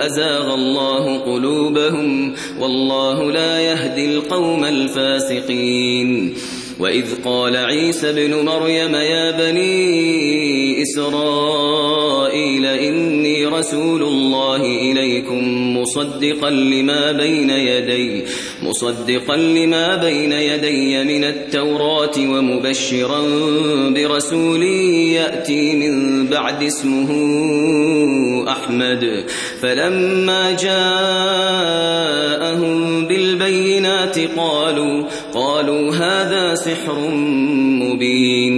أزاغ الله قلوبهم والله لا يهدي القوم الفاسقين. وإذ قال عيسى ابن مريم يا بني إسرائيل إني رسول الله إليكم مصدقا لما بين يدي مصدقا لما بين يدي من التوراة ومبشرا برسول يأتي من بعد اسمه أحمد. فلما جاءهم بالبينات قالوا قالوا هذا سحر مبين.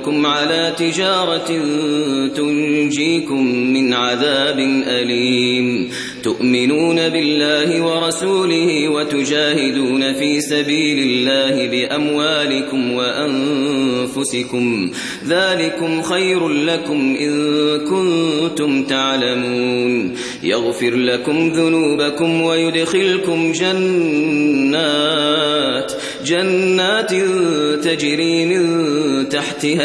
أدلكم على تجارة تنجيكم من عذاب أليم. تؤمنون بالله ورسوله وتجاهدون في سبيل الله بأموالكم وأنفسكم. ذلكم خير لكم إن كنتم تعلمون. يغفر لكم ذنوبكم ويدخلكم جنات. جنات تجري من تحتها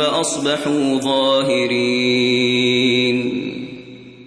فأصبحوا ظاهرين.